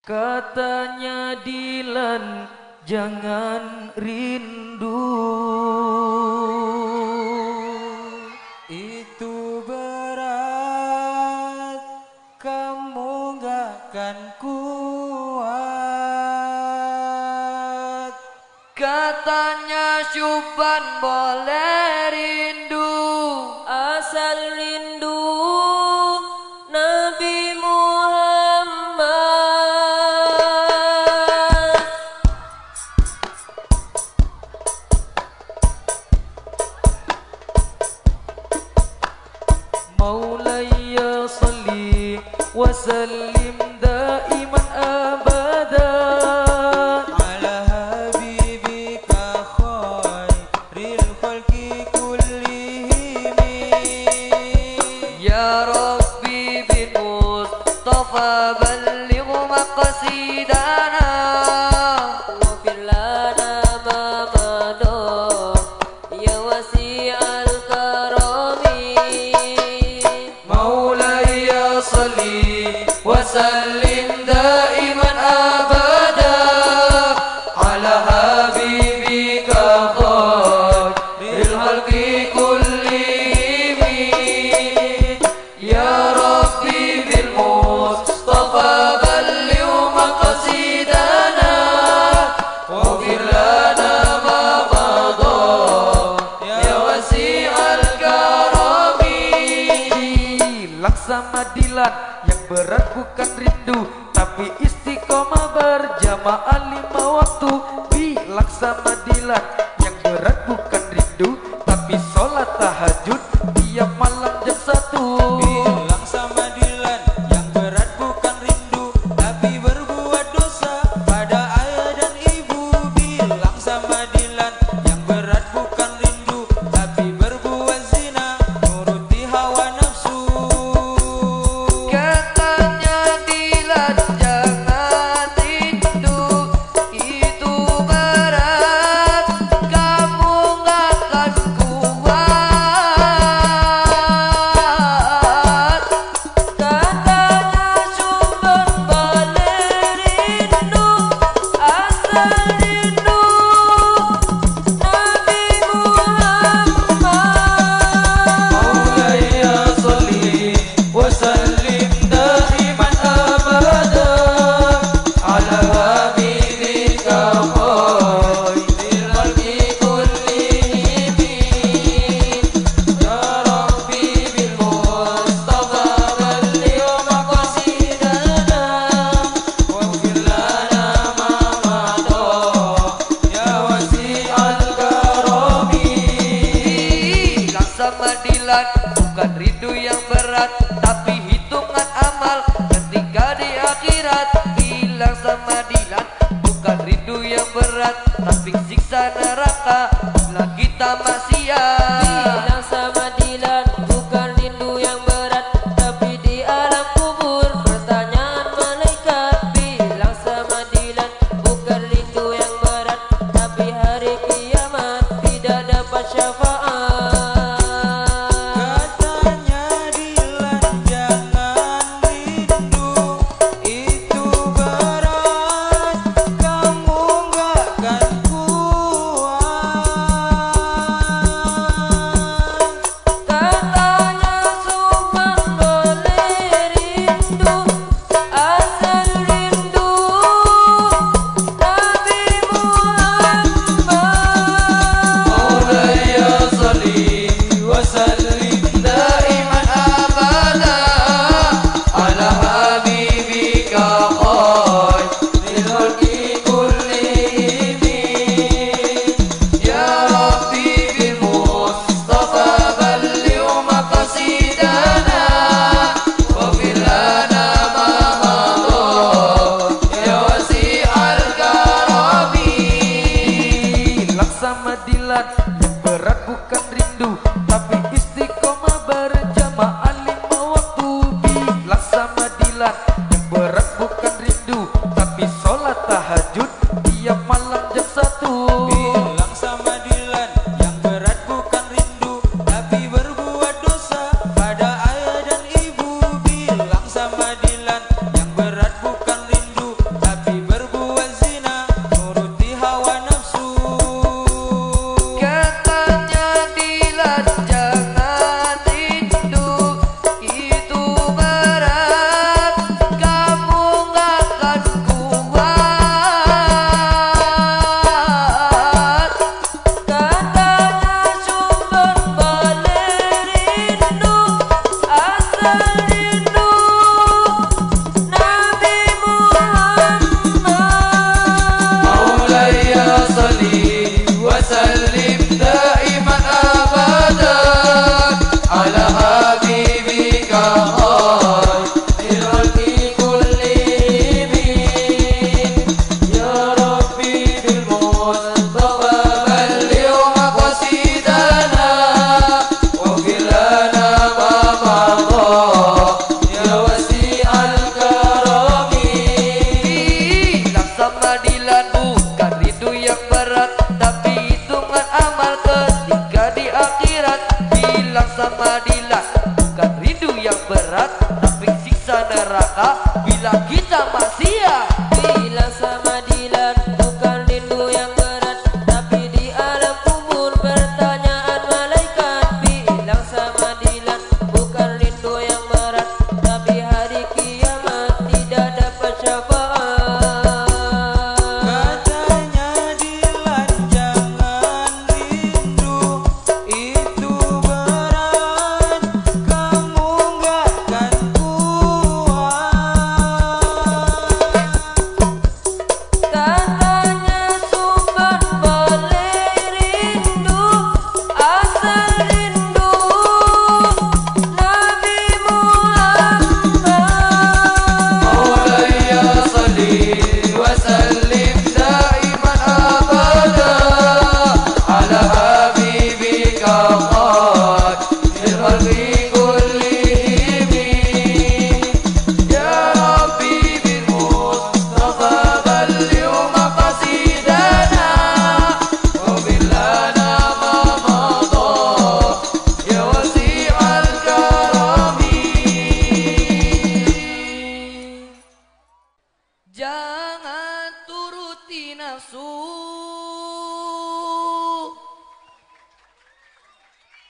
Katanya Dilan jangan rindu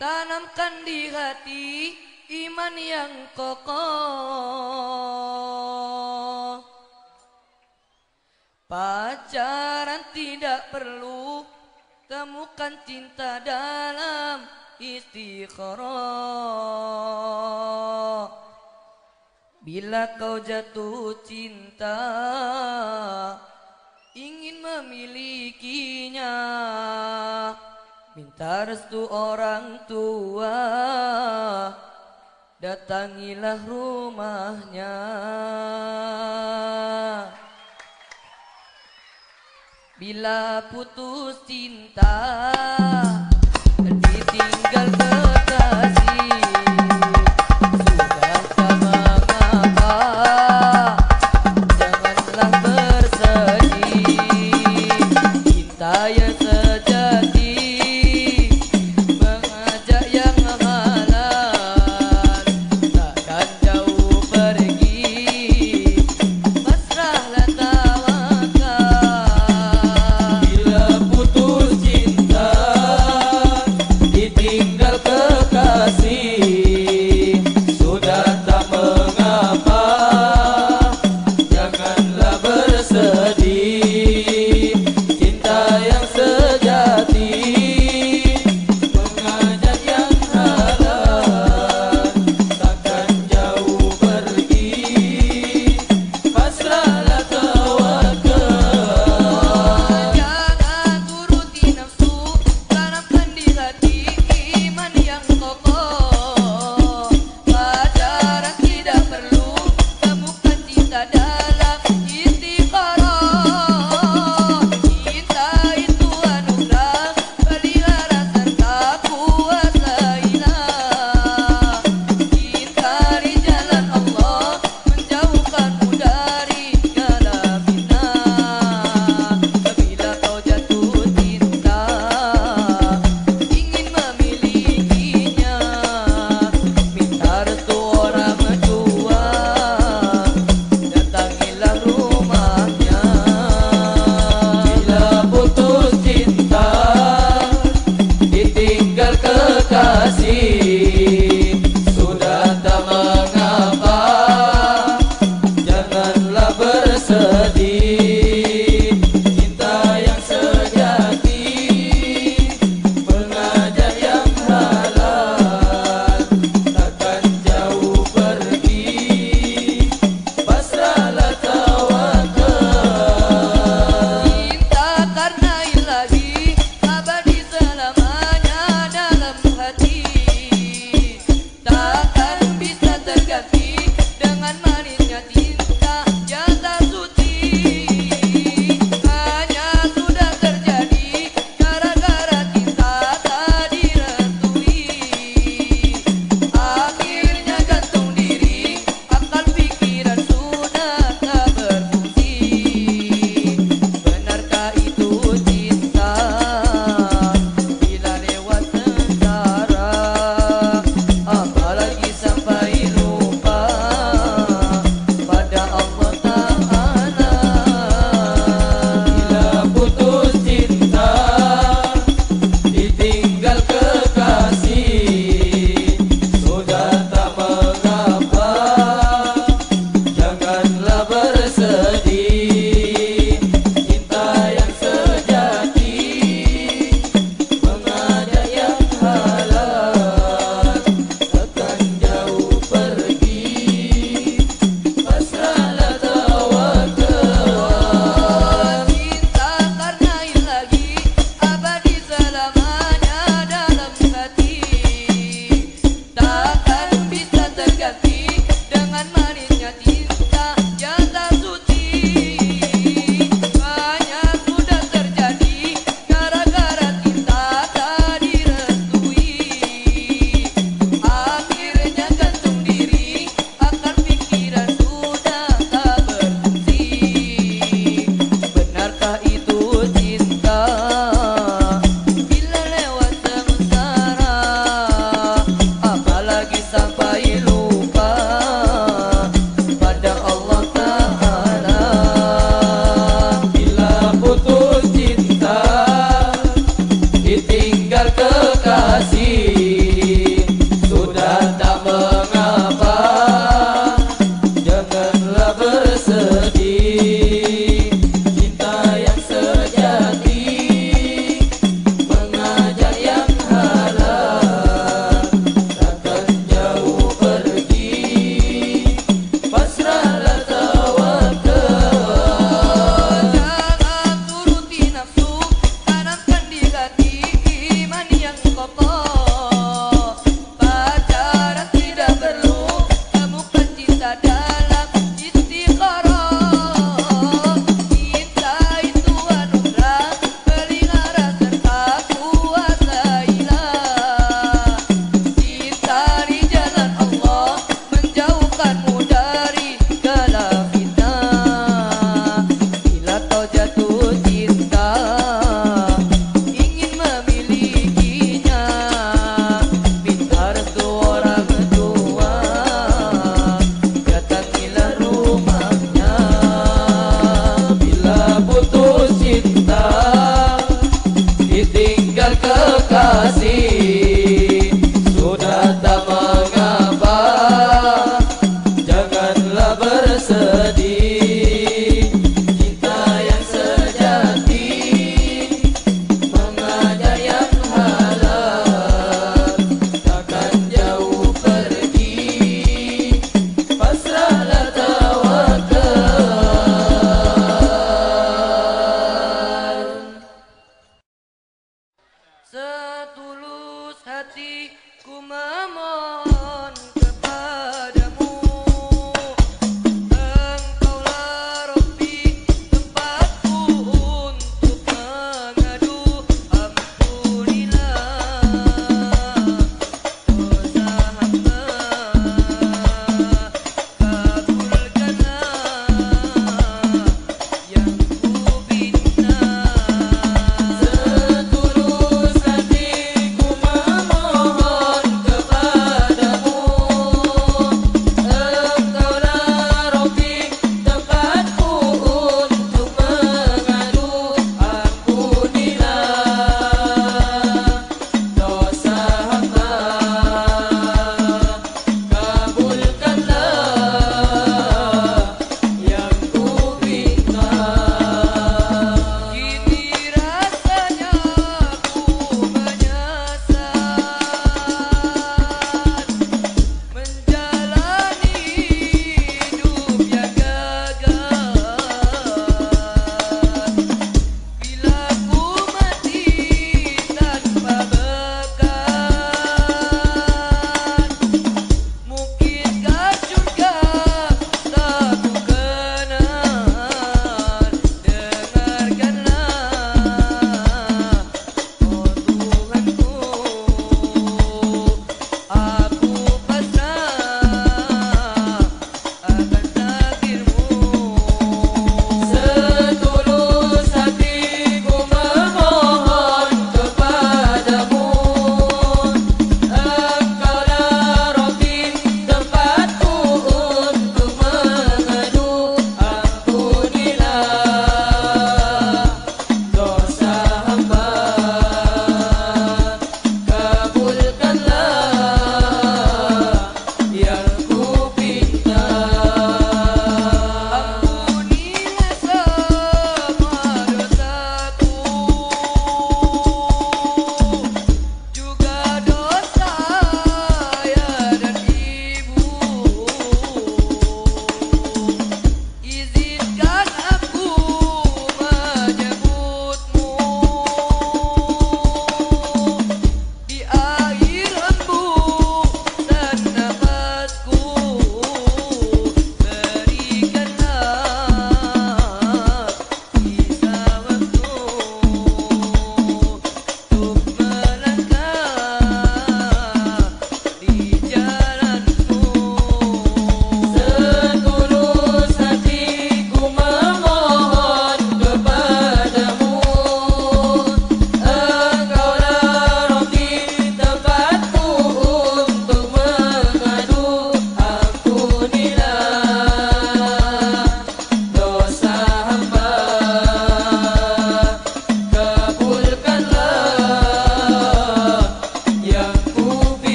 Tanamkan di hati iman yang kokoh. Pacaran tidak perlu Temukan cinta dalam istikharah Bila kau jatuh cinta Ingin memilikinya. Minta restu orang tua. Datangilah rumahnya. Bila putus cinta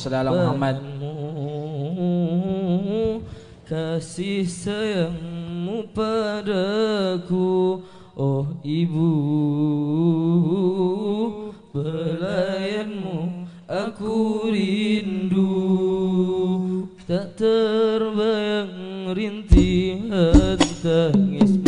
salli Muhammad. kasih sayangmu padaku oh ibu. Pelayanmu aku rindu. Tak terbayang rintihan tangis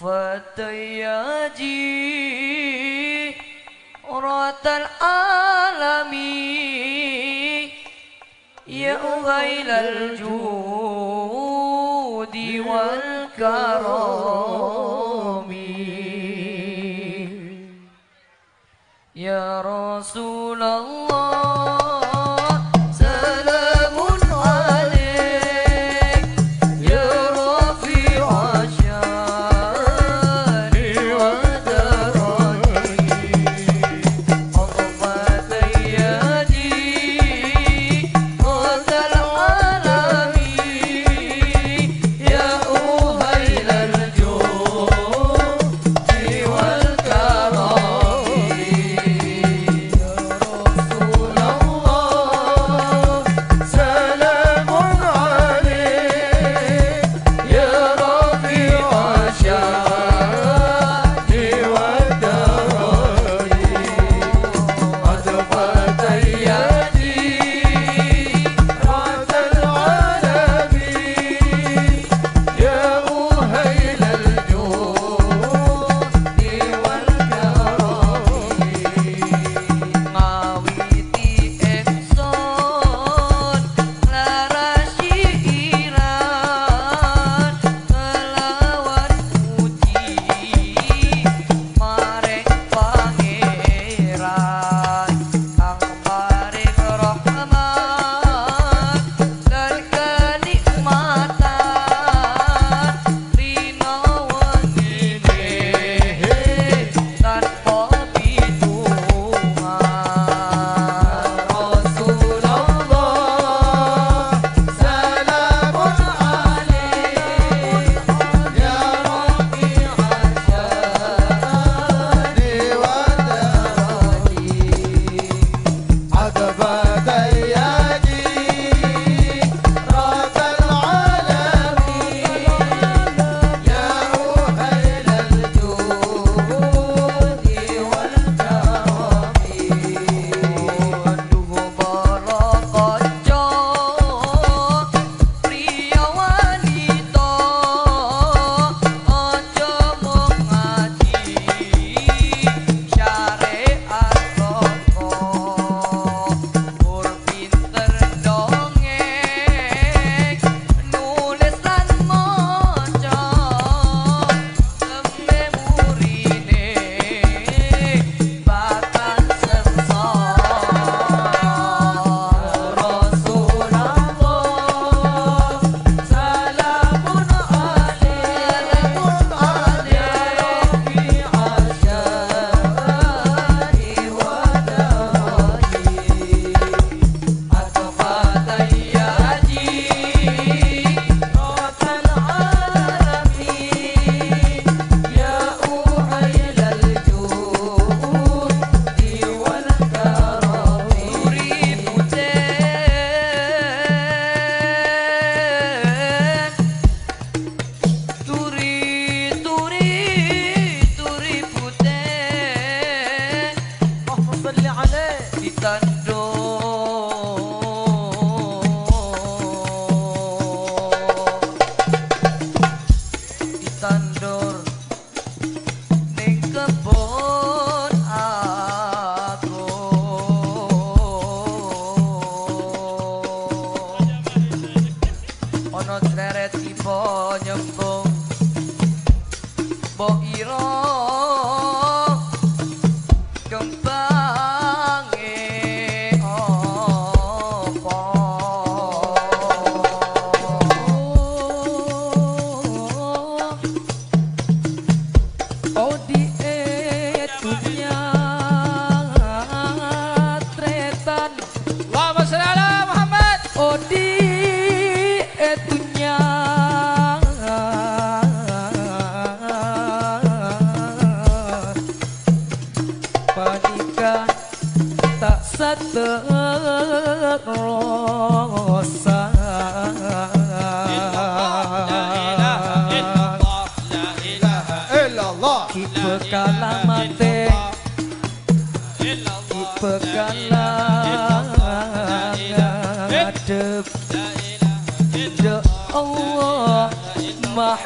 فتياجي رات العالم يا أهيل الجود والكرم. يا رسول الله.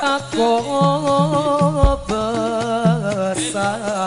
aku besar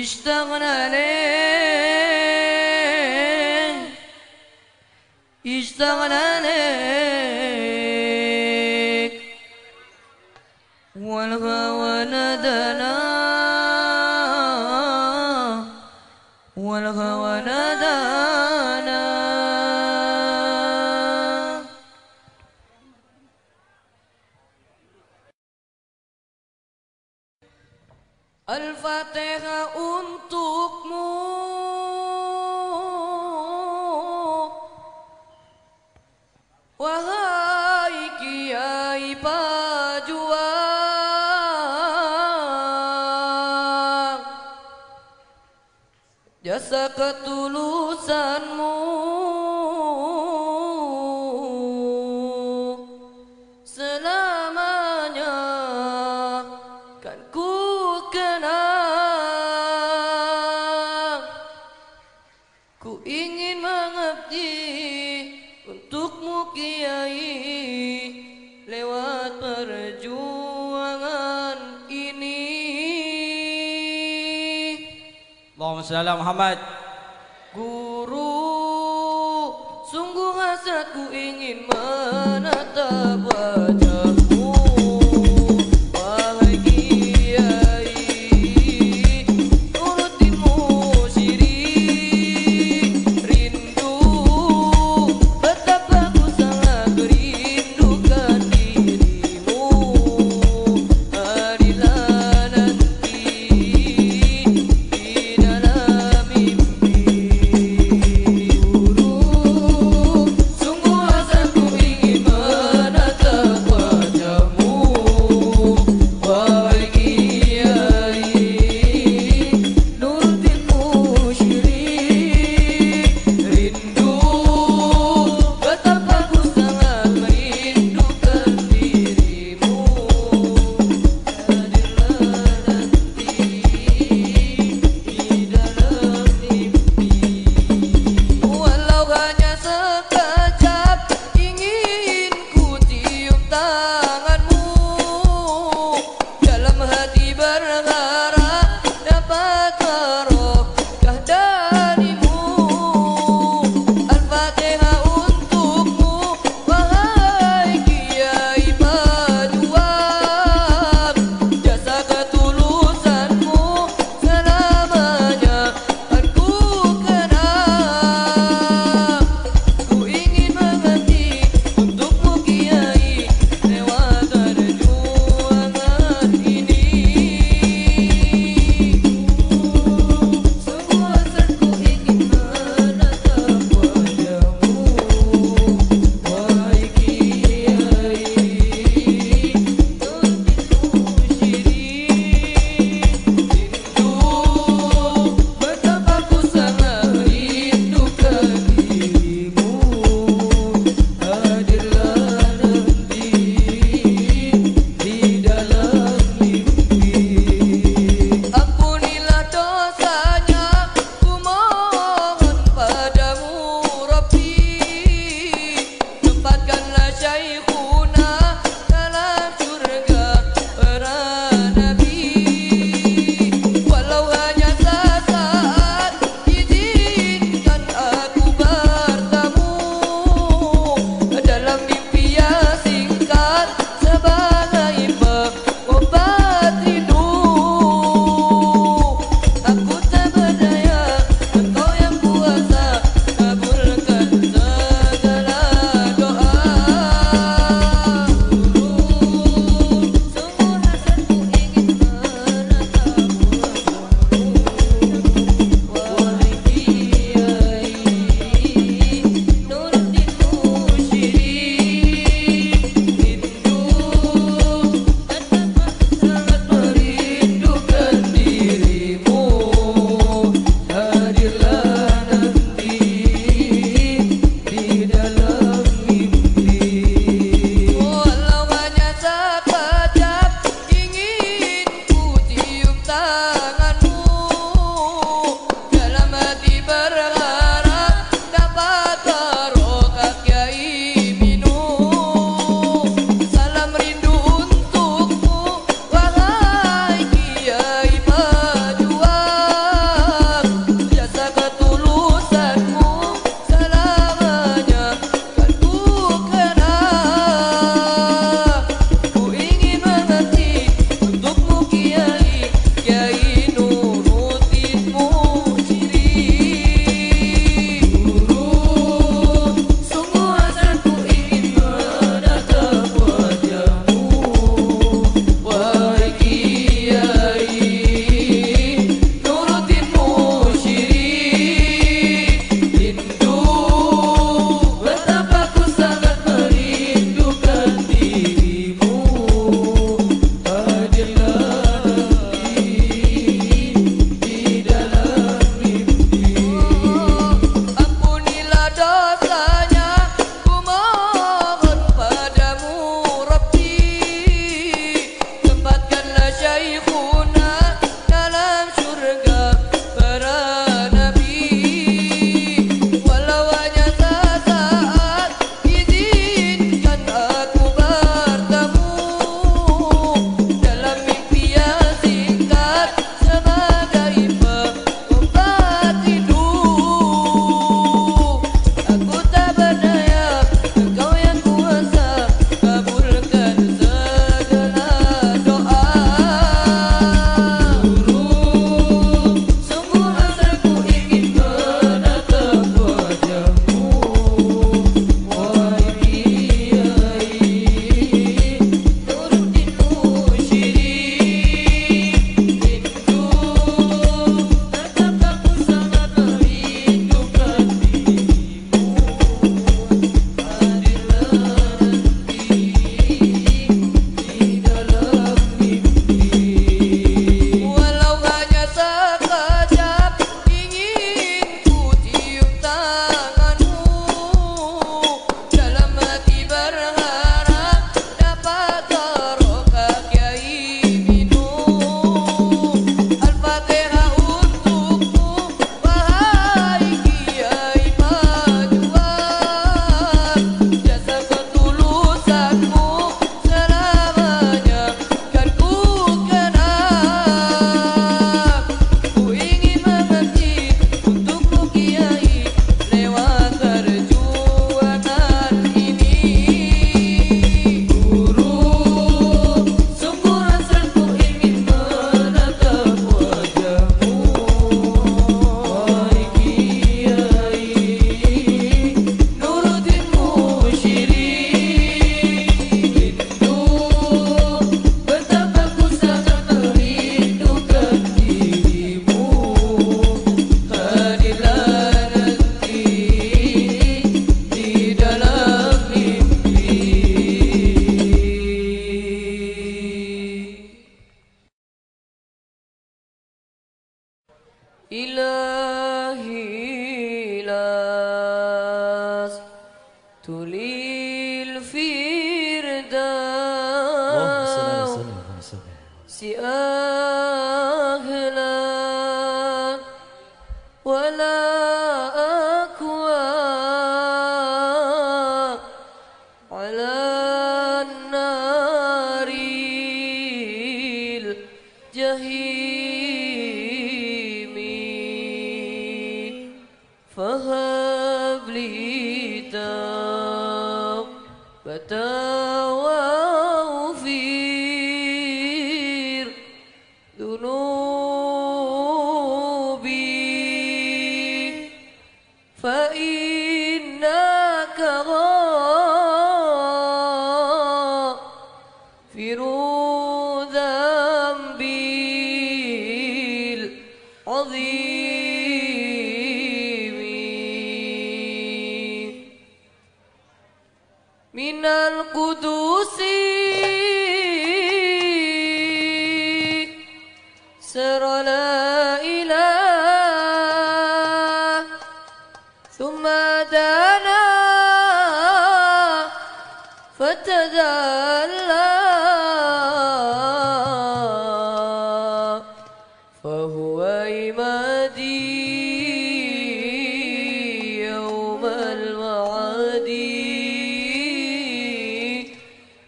İştahına ne İştahına ne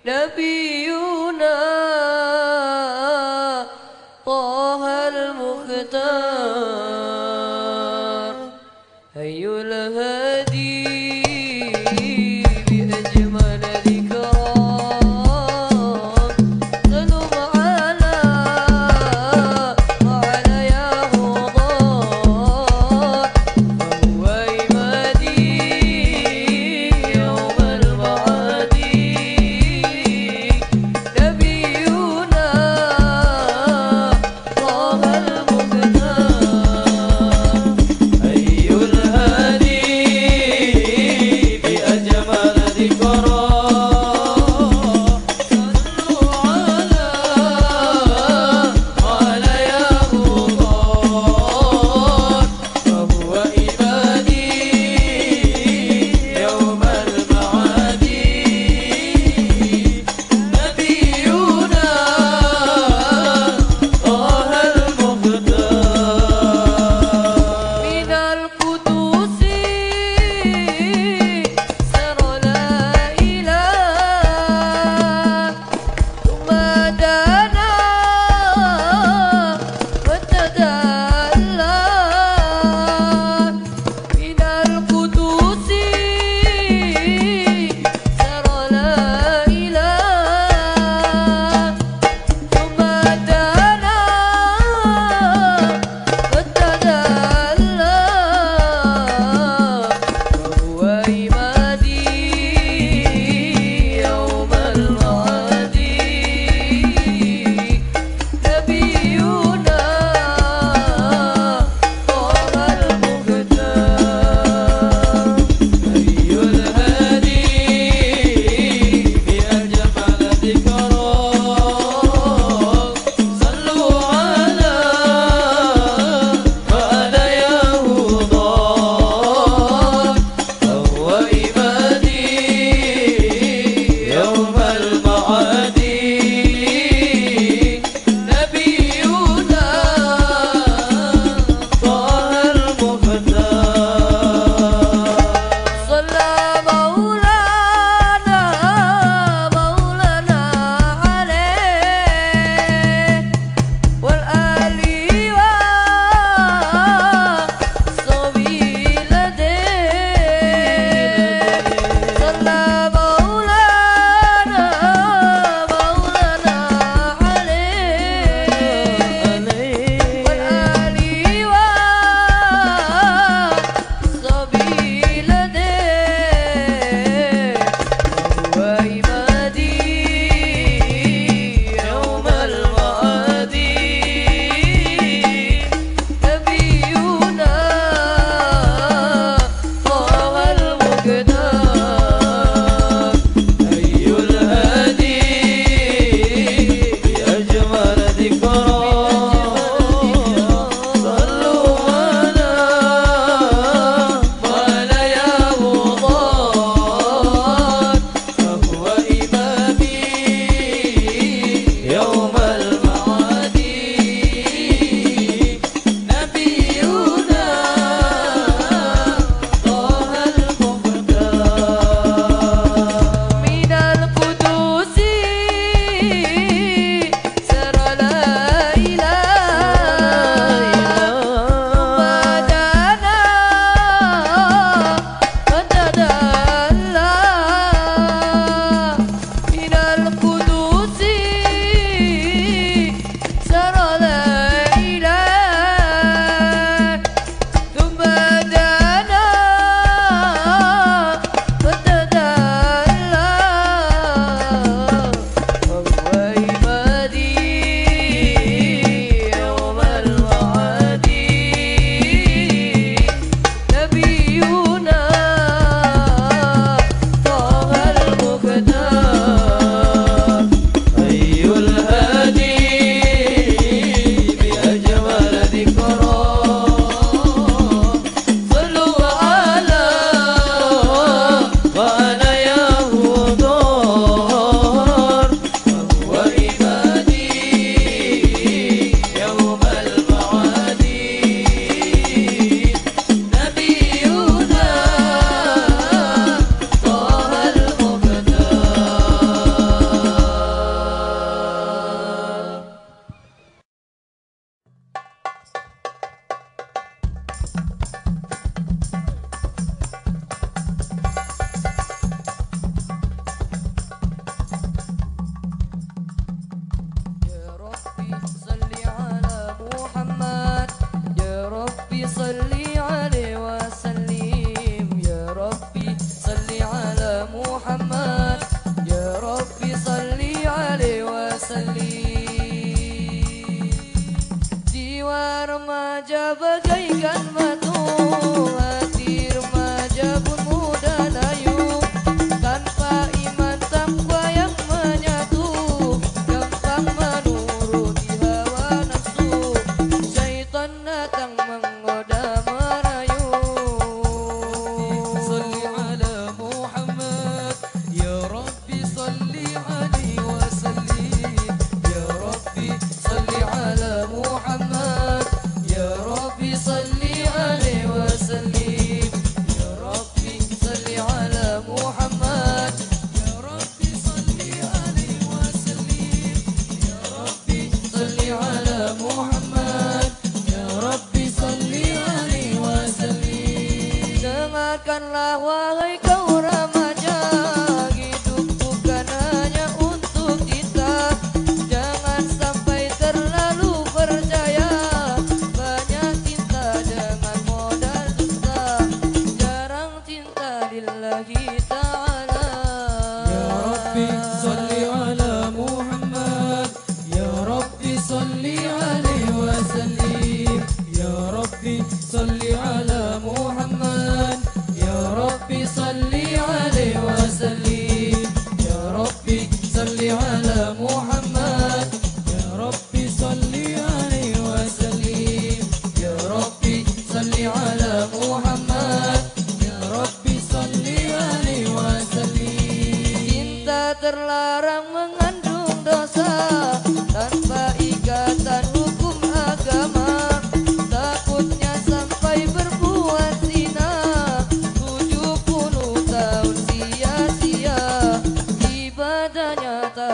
نبينا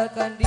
Ibadahnya